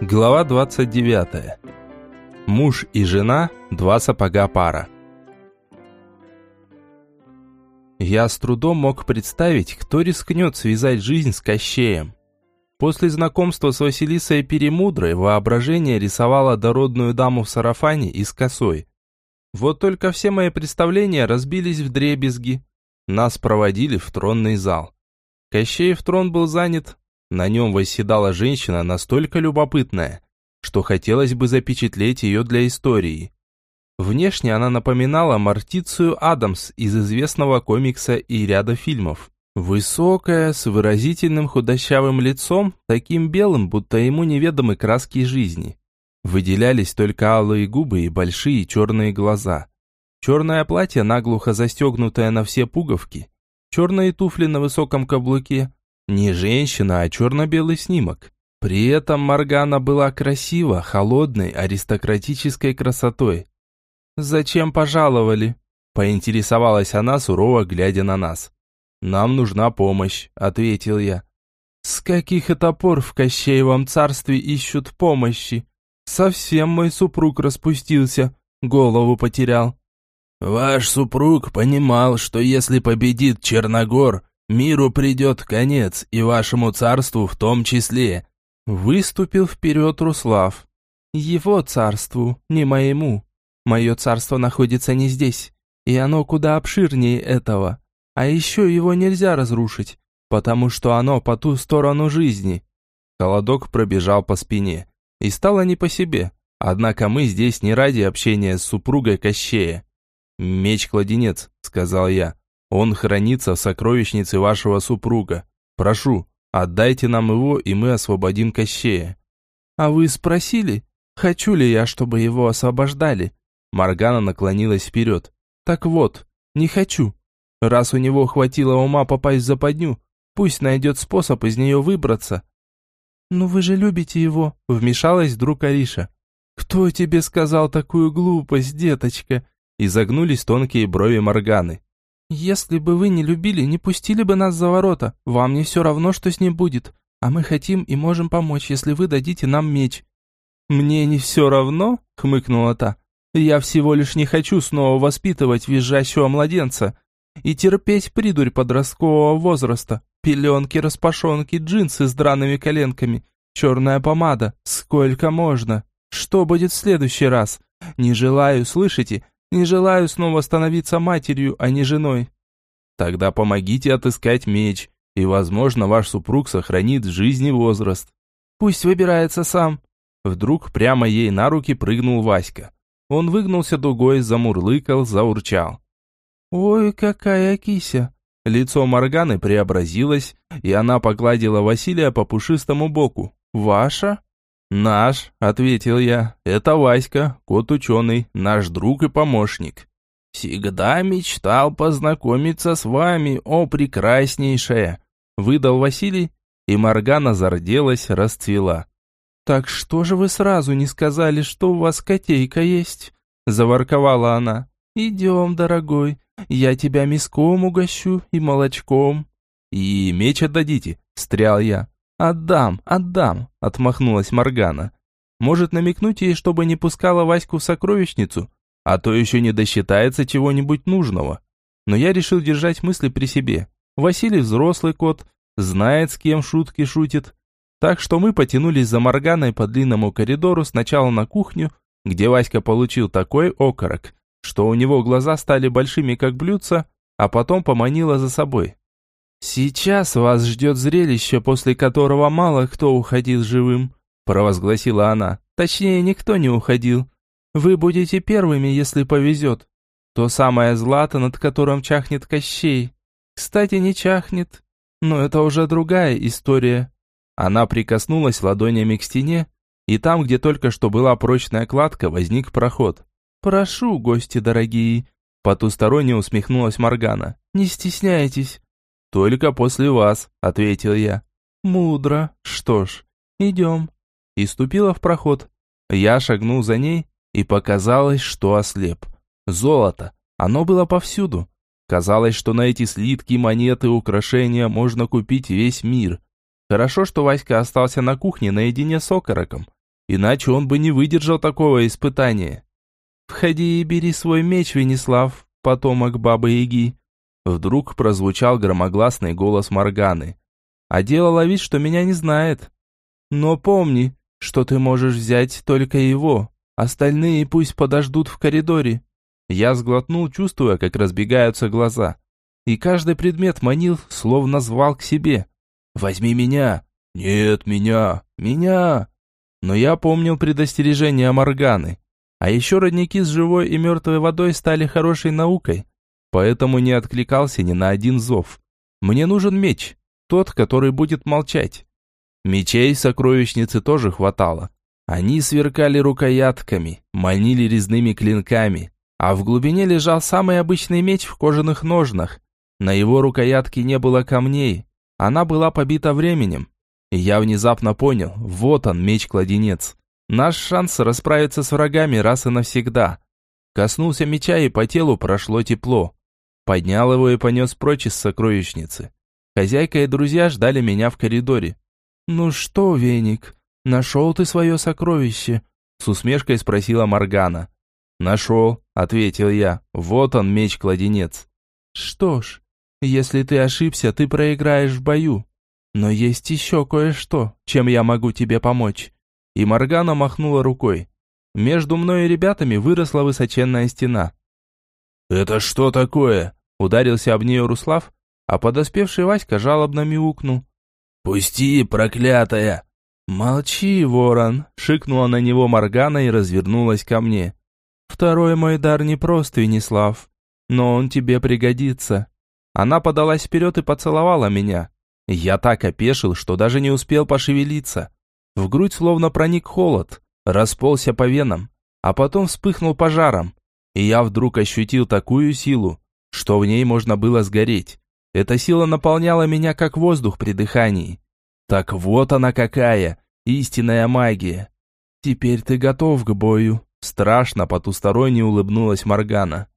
Глава 29. Муж и жена – два сапога пара. Я с трудом мог представить, кто рискнет связать жизнь с Кощеем. После знакомства с Василисой Перемудрой воображение рисовало дородную даму в сарафане и с косой. Вот только все мои представления разбились в дребезги. Нас проводили в тронный зал. Кощеев трон был занят, на нем восседала женщина настолько любопытная, что хотелось бы запечатлеть ее для истории. Внешне она напоминала Мартицию Адамс из известного комикса и ряда фильмов. Высокая, с выразительным худощавым лицом, таким белым, будто ему неведомы краски жизни. Выделялись только алые губы и большие черные глаза. Черное платье, наглухо застегнутое на все пуговки, черные туфли на высоком каблуке, не женщина, а черно-белый снимок. При этом Моргана была красива, холодной, аристократической красотой. «Зачем пожаловали?» – поинтересовалась она, сурово глядя на нас. «Нам нужна помощь», – ответил я. «С каких это пор в Кощеевом царстве ищут помощи? Совсем мой супруг распустился, голову потерял». «Ваш супруг понимал, что если победит Черногор, Миру придет конец, и вашему царству в том числе. Выступил вперед Руслав. Его царству, не моему. Мое царство находится не здесь, и оно куда обширнее этого. А еще его нельзя разрушить, потому что оно по ту сторону жизни. Холодок пробежал по спине, и стало не по себе. Однако мы здесь не ради общения с супругой Кощея. «Меч-кладенец», — сказал я. Он хранится в сокровищнице вашего супруга. Прошу, отдайте нам его, и мы освободим Кощея». «А вы спросили, хочу ли я, чтобы его освобождали?» Маргана наклонилась вперед. «Так вот, не хочу. Раз у него хватило ума попасть в западню, пусть найдет способ из нее выбраться». «Ну вы же любите его», — вмешалась вдруг Ариша. «Кто тебе сказал такую глупость, деточка?» Изогнулись тонкие брови Морганы. «Если бы вы не любили, не пустили бы нас за ворота. Вам не все равно, что с ним будет. А мы хотим и можем помочь, если вы дадите нам меч». «Мне не все равно?» — хмыкнула та. «Я всего лишь не хочу снова воспитывать визжащего младенца и терпеть придурь подросткового возраста. Пеленки, распашонки, джинсы с драными коленками, черная помада. Сколько можно? Что будет в следующий раз? Не желаю, слышите? Не желаю снова становиться матерью, а не женой. Тогда помогите отыскать меч, и, возможно, ваш супруг сохранит жизни возраст. Пусть выбирается сам. Вдруг прямо ей на руки прыгнул Васька. Он выгнулся дугой, замурлыкал, заурчал. «Ой, какая кися!» Лицо Морганы преобразилось, и она погладила Василия по пушистому боку. «Ваша?» «Наш», — ответил я, — «это Васька, кот-ученый, наш друг и помощник». «Всегда мечтал познакомиться с вами, о прекраснейшая», — выдал Василий, и Моргана зарделась, расцвела. «Так что же вы сразу не сказали, что у вас котейка есть?» — заворковала она. «Идем, дорогой, я тебя миском угощу и молочком». «И меч отдадите», — встрял я. «Отдам, отдам», — отмахнулась Моргана. «Может намекнуть ей, чтобы не пускала Ваську в сокровищницу? А то еще не досчитается чего-нибудь нужного». Но я решил держать мысли при себе. Василий взрослый кот, знает, с кем шутки шутит. Так что мы потянулись за Морганой по длинному коридору сначала на кухню, где Васька получил такой окорок, что у него глаза стали большими, как блюдца, а потом поманила за собой. «Сейчас вас ждет зрелище, после которого мало кто уходил живым», провозгласила она. «Точнее, никто не уходил. Вы будете первыми, если повезет. То самое злато, над которым чахнет Кощей. Кстати, не чахнет, но это уже другая история». Она прикоснулась ладонями к стене, и там, где только что была прочная кладка, возник проход. «Прошу, гости дорогие», потусторонне усмехнулась Моргана. «Не стесняйтесь, «Только после вас», — ответил я. «Мудро. Что ж, идем». И ступила в проход. Я шагнул за ней, и показалось, что ослеп. Золото. Оно было повсюду. Казалось, что на эти слитки, монеты, украшения можно купить весь мир. Хорошо, что Васька остался на кухне наедине с окороком. иначе он бы не выдержал такого испытания. «Входи и бери свой меч, Венеслав, потомок Бабы-Яги». Вдруг прозвучал громогласный голос Морганы. А делала вид, что меня не знает. «Но помни, что ты можешь взять только его, остальные пусть подождут в коридоре». Я сглотнул, чувствуя, как разбегаются глаза. И каждый предмет манил, словно звал к себе. «Возьми меня!» «Нет, меня! Меня!» Но я помнил предостережение Морганы. А еще родники с живой и мертвой водой стали хорошей наукой, поэтому не откликался ни на один зов. Мне нужен меч, тот, который будет молчать. Мечей сокровищницы тоже хватало. Они сверкали рукоятками, манили резными клинками, а в глубине лежал самый обычный меч в кожаных ножнах. На его рукоятке не было камней, она была побита временем. И я внезапно понял, вот он, меч-кладенец. Наш шанс расправиться с врагами раз и навсегда. Коснулся меча, и по телу прошло тепло. Поднял его и понес прочь из сокровищницы. Хозяйка и друзья ждали меня в коридоре. «Ну что, веник, нашел ты свое сокровище?» С усмешкой спросила Моргана. «Нашел», — ответил я. «Вот он, меч-кладенец». «Что ж, если ты ошибся, ты проиграешь в бою. Но есть еще кое-что, чем я могу тебе помочь». И Моргана махнула рукой. Между мной и ребятами выросла высоченная стена. «Это что такое?» Ударился об нее Руслав, а подоспевший Васька жалобно мяукнул. «Пусти, проклятая!» «Молчи, ворон!» — шикнула на него Моргана и развернулась ко мне. «Второй мой дар не прост, Венеслав, но он тебе пригодится». Она подалась вперед и поцеловала меня. Я так опешил, что даже не успел пошевелиться. В грудь словно проник холод, расползся по венам, а потом вспыхнул пожаром. И я вдруг ощутил такую силу, что в ней можно было сгореть. Эта сила наполняла меня как воздух при дыхании. Так вот она какая, истинная магия. Теперь ты готов к бою. Страшно потусторонне улыбнулась Моргана.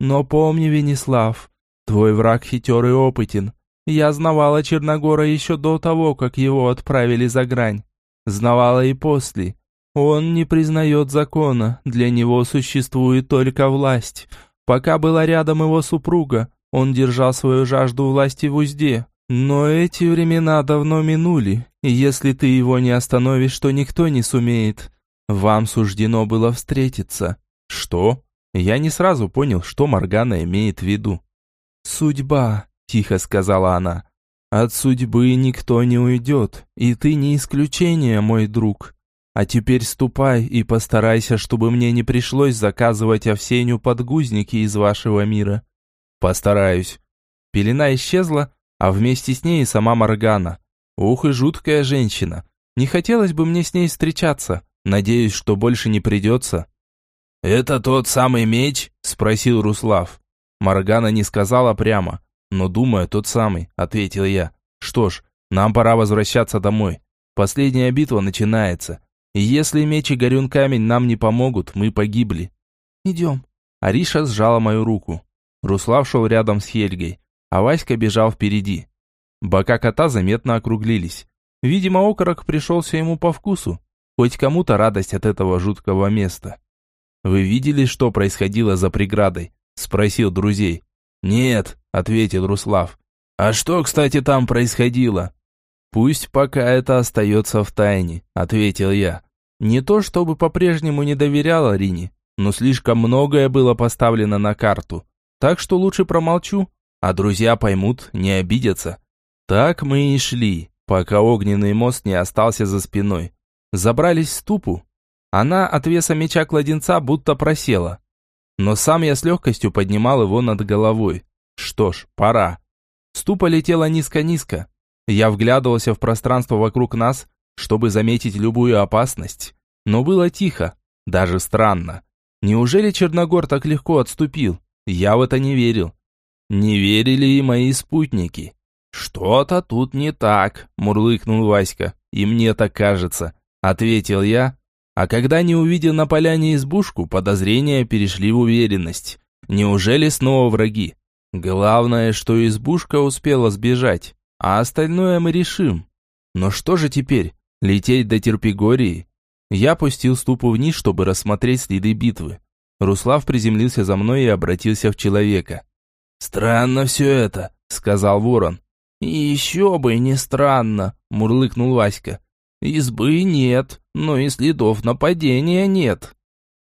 Но помни, Венеслав, твой враг хитер и опытен. Я знавала Черногора еще до того, как его отправили за грань. Знавала и после. Он не признает закона, для него существует только власть. Пока была рядом его супруга, он держал свою жажду власти в узде. Но эти времена давно минули, и если ты его не остановишь, то никто не сумеет. Вам суждено было встретиться. Что? Я не сразу понял, что Моргана имеет в виду. Судьба, тихо сказала она. От судьбы никто не уйдет, и ты не исключение, мой друг. А теперь ступай и постарайся, чтобы мне не пришлось заказывать овсенью подгузники из вашего мира. Постараюсь. Пелена исчезла, а вместе с ней и сама Моргана. Ух и жуткая женщина. Не хотелось бы мне с ней встречаться. Надеюсь, что больше не придется. «Это тот самый меч?» – спросил Руслав. Моргана не сказала прямо, но, думаю, тот самый, ответил я. Что ж, нам пора возвращаться домой. Последняя битва начинается. Если меч и горюн камень нам не помогут, мы погибли. Идем. Ариша сжала мою руку. Руслав шел рядом с Хельгой, а Васька бежал впереди. Бока кота заметно округлились. Видимо, окорок пришелся ему по вкусу. Хоть кому-то радость от этого жуткого места. «Вы видели, что происходило за преградой?» Спросил друзей. «Нет», — ответил Руслав. «А что, кстати, там происходило?» «Пусть пока это остается в тайне», — ответил я. Не то чтобы по-прежнему не доверял Арине, но слишком многое было поставлено на карту. Так что лучше промолчу, а друзья поймут, не обидятся. Так мы и шли, пока огненный мост не остался за спиной. Забрались в ступу. Она от веса меча кладенца будто просела. Но сам я с легкостью поднимал его над головой. Что ж, пора. Ступа летела низко-низко, я вглядывался в пространство вокруг нас, чтобы заметить любую опасность. Но было тихо, даже странно. Неужели Черногор так легко отступил? Я в это не верил. Не верили и мои спутники. «Что-то тут не так», – мурлыкнул Васька. «И мне так кажется», – ответил я. А когда не увидел на поляне избушку, подозрения перешли в уверенность. Неужели снова враги? Главное, что избушка успела сбежать а остальное мы решим. Но что же теперь? Лететь до Терпигории? Я пустил ступу вниз, чтобы рассмотреть следы битвы. Руслав приземлился за мной и обратился в человека. «Странно все это», — сказал ворон. «И еще бы не странно», — мурлыкнул Васька. «Избы нет, но и следов нападения нет».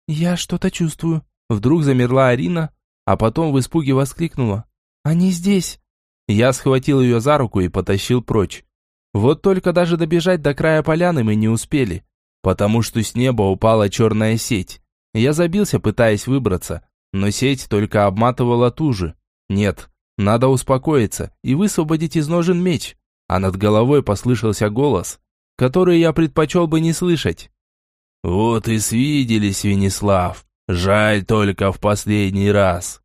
«Я что-то чувствую», — вдруг замерла Арина, а потом в испуге воскликнула. «Они здесь!» Я схватил ее за руку и потащил прочь. Вот только даже добежать до края поляны мы не успели, потому что с неба упала черная сеть. Я забился, пытаясь выбраться, но сеть только обматывала туже. Нет, надо успокоиться и высвободить из ножен меч. А над головой послышался голос, который я предпочел бы не слышать. «Вот и свиделись, Венеслав. Жаль только в последний раз.